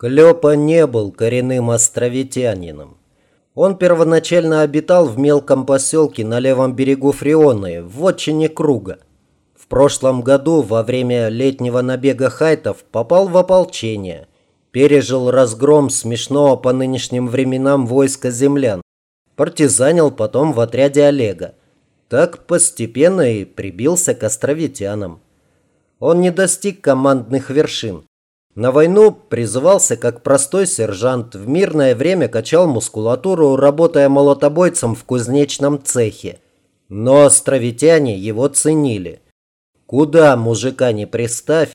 Клёпа не был коренным островитянином. Он первоначально обитал в мелком поселке на левом берегу Фрионы, в отчине Круга. В прошлом году, во время летнего набега хайтов, попал в ополчение. Пережил разгром смешного по нынешним временам войска землян. Партизанил потом в отряде Олега. Так постепенно и прибился к островитянам. Он не достиг командных вершин. На войну призывался как простой сержант, в мирное время качал мускулатуру, работая молотобойцем в кузнечном цехе. Но островитяне его ценили. Куда мужика не приставь,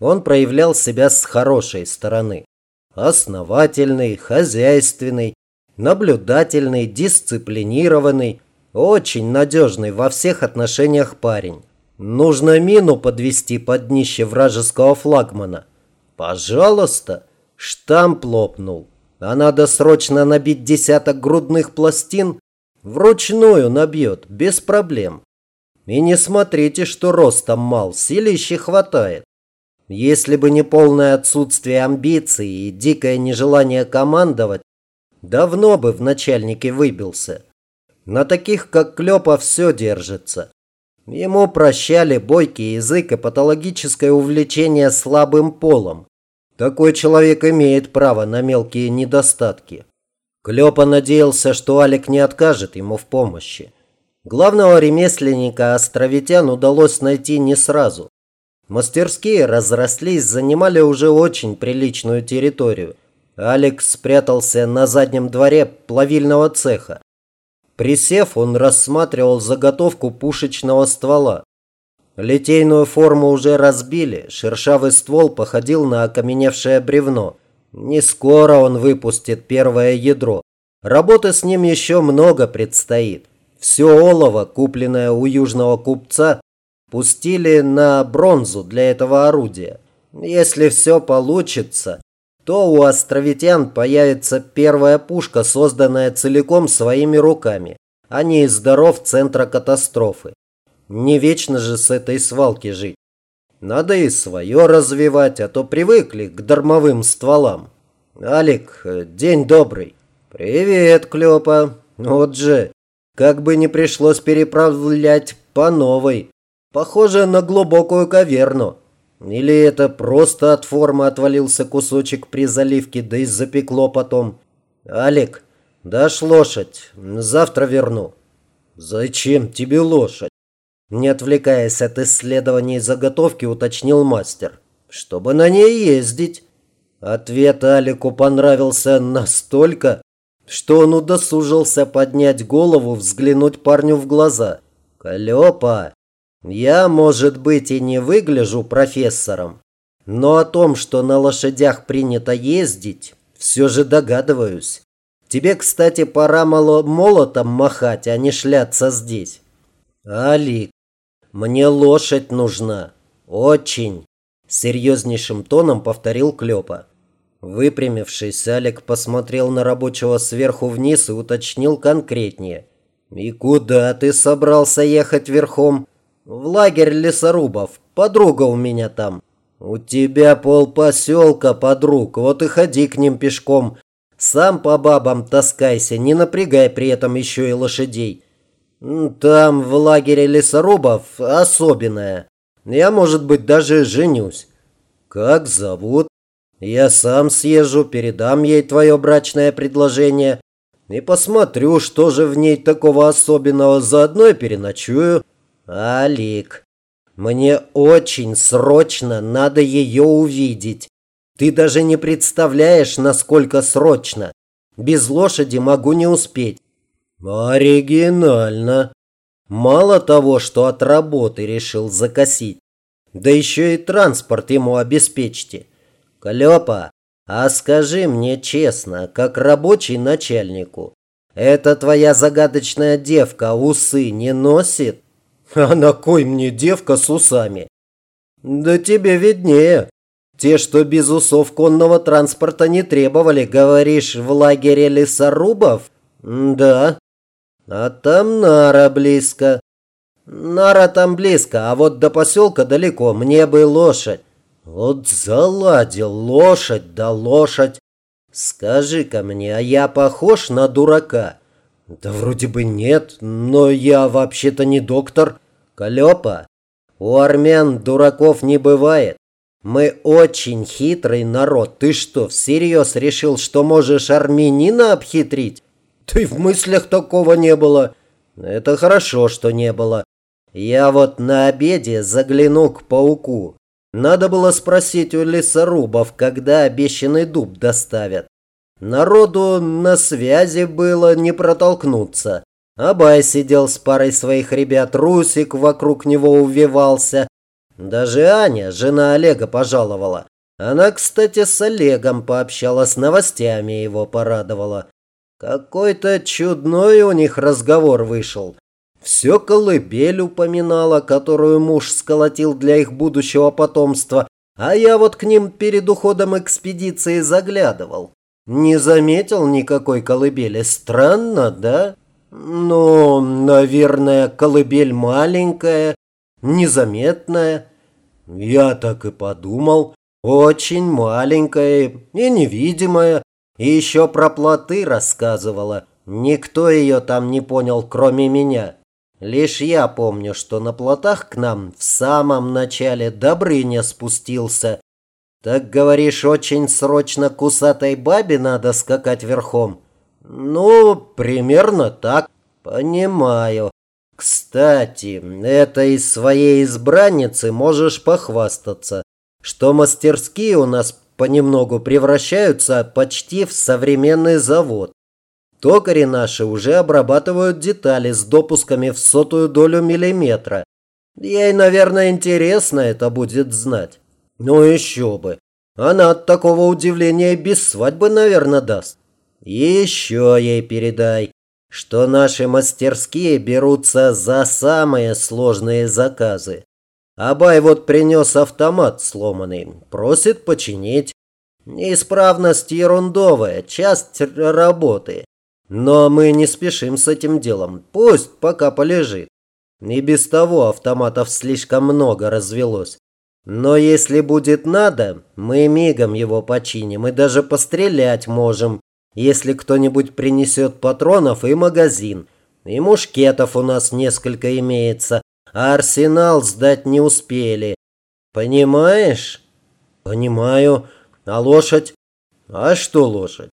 он проявлял себя с хорошей стороны. Основательный, хозяйственный, наблюдательный, дисциплинированный, очень надежный во всех отношениях парень. Нужно мину подвести под днище вражеского флагмана – Пожалуйста, штамп лопнул. А надо срочно набить десяток грудных пластин. Вручную набьет, без проблем. И не смотрите, что ростом мал, силища хватает. Если бы не полное отсутствие амбиций и дикое нежелание командовать, давно бы в начальнике выбился. На таких, как Клёпа, все держится. Ему прощали бойкий язык и патологическое увлечение слабым полом. Такой человек имеет право на мелкие недостатки. Клёпа надеялся, что Алик не откажет ему в помощи. Главного ремесленника островитян удалось найти не сразу. Мастерские разрослись, занимали уже очень приличную территорию. Алекс спрятался на заднем дворе плавильного цеха. Присев, он рассматривал заготовку пушечного ствола. Литейную форму уже разбили, шершавый ствол походил на окаменевшее бревно. Не скоро он выпустит первое ядро. Работы с ним еще много предстоит. Все олово, купленное у южного купца, пустили на бронзу для этого орудия. Если все получится, то у островитян появится первая пушка, созданная целиком своими руками, а не из даров центра катастрофы. Не вечно же с этой свалки жить. Надо и свое развивать, а то привыкли к дармовым стволам. Алик, день добрый. Привет, Клёпа. Вот же, как бы не пришлось переправлять по новой. Похоже на глубокую каверну. Или это просто от формы отвалился кусочек при заливке, да и запекло потом. Алик, дашь лошадь, завтра верну. Зачем тебе лошадь? Не отвлекаясь от исследований заготовки, уточнил мастер. «Чтобы на ней ездить». Ответ Алику понравился настолько, что он удосужился поднять голову, взглянуть парню в глаза. «Клёпа, я, может быть, и не выгляжу профессором, но о том, что на лошадях принято ездить, все же догадываюсь. Тебе, кстати, пора молотом махать, а не шляться здесь». «Алик, мне лошадь нужна. Очень!» Серьезнейшим тоном повторил Клёпа. Выпрямившись, Алик посмотрел на рабочего сверху вниз и уточнил конкретнее. «И куда ты собрался ехать верхом?» «В лагерь лесорубов. Подруга у меня там». «У тебя полпоселка подруг, вот и ходи к ним пешком. Сам по бабам таскайся, не напрягай при этом еще и лошадей. Там, в лагере лесорубов, особенное. Я, может быть, даже женюсь. Как зовут? Я сам съезжу, передам ей твое брачное предложение и посмотрю, что же в ней такого особенного. Заодно и переночую. Алик, мне очень срочно надо ее увидеть. Ты даже не представляешь, насколько срочно. Без лошади могу не успеть. Оригинально. Мало того, что от работы решил закосить, да еще и транспорт ему обеспечьте. Клёпа, а скажи мне честно, как рабочий начальнику, эта твоя загадочная девка усы не носит? А на кой мне девка с усами? Да тебе виднее. Те, что без усов конного транспорта не требовали, говоришь, в лагере лесорубов? Да. А там Нара близко. Нара там близко, а вот до поселка далеко, мне бы лошадь. Вот заладил лошадь да лошадь. Скажи-ка мне, а я похож на дурака? Да вроде бы нет, но я вообще-то не доктор. Калёпа, у армян дураков не бывает. Мы очень хитрый народ. Ты что, всерьез решил, что можешь армянина обхитрить? Ты в мыслях такого не было. Это хорошо, что не было. Я вот на обеде загляну к пауку. Надо было спросить у лесорубов, когда обещанный дуб доставят. Народу на связи было не протолкнуться. Абай сидел с парой своих ребят, Русик вокруг него увивался. Даже Аня, жена Олега, пожаловала. Она, кстати, с Олегом пообщалась, новостями его порадовала. Какой-то чудной у них разговор вышел. Все колыбель упоминала, которую муж сколотил для их будущего потомства, а я вот к ним перед уходом экспедиции заглядывал. Не заметил никакой колыбели. Странно, да? Ну, наверное, колыбель маленькая, незаметная. Я так и подумал. Очень маленькая и невидимая. И еще про плоты рассказывала. Никто ее там не понял, кроме меня. Лишь я помню, что на плотах к нам в самом начале Добрыня спустился. Так говоришь, очень срочно кусатой бабе надо скакать верхом? Ну, примерно так. Понимаю. Кстати, этой своей избранницы можешь похвастаться, что мастерские у нас понемногу превращаются почти в современный завод. Токари наши уже обрабатывают детали с допусками в сотую долю миллиметра. Ей, наверное, интересно это будет знать. Ну еще бы. Она от такого удивления без свадьбы, наверное, даст. Еще ей передай, что наши мастерские берутся за самые сложные заказы. Абай вот принес автомат сломанный, просит починить. Неисправность ерундовая, часть работы. Но мы не спешим с этим делом, пусть пока полежит. И без того автоматов слишком много развелось. Но если будет надо, мы мигом его починим и даже пострелять можем если кто-нибудь принесет патронов и магазин. И мушкетов у нас несколько имеется, а арсенал сдать не успели. Понимаешь? Понимаю. А лошадь? А что лошадь?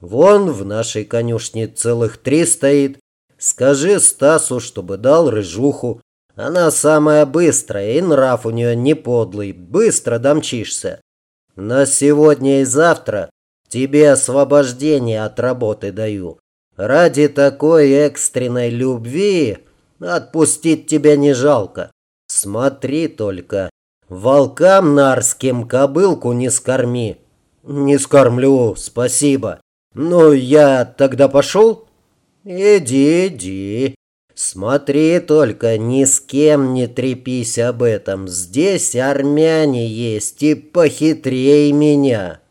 Вон в нашей конюшне целых три стоит. Скажи Стасу, чтобы дал рыжуху. Она самая быстрая, и нрав у нее не подлый. Быстро домчишься. На сегодня и завтра Тебе освобождение от работы даю. Ради такой экстренной любви отпустить тебя не жалко. Смотри только, волкам нарским кобылку не скорми. Не скормлю, спасибо. Ну, я тогда пошел? Иди, иди. Смотри только, ни с кем не трепись об этом. Здесь армяне есть и похитрее меня.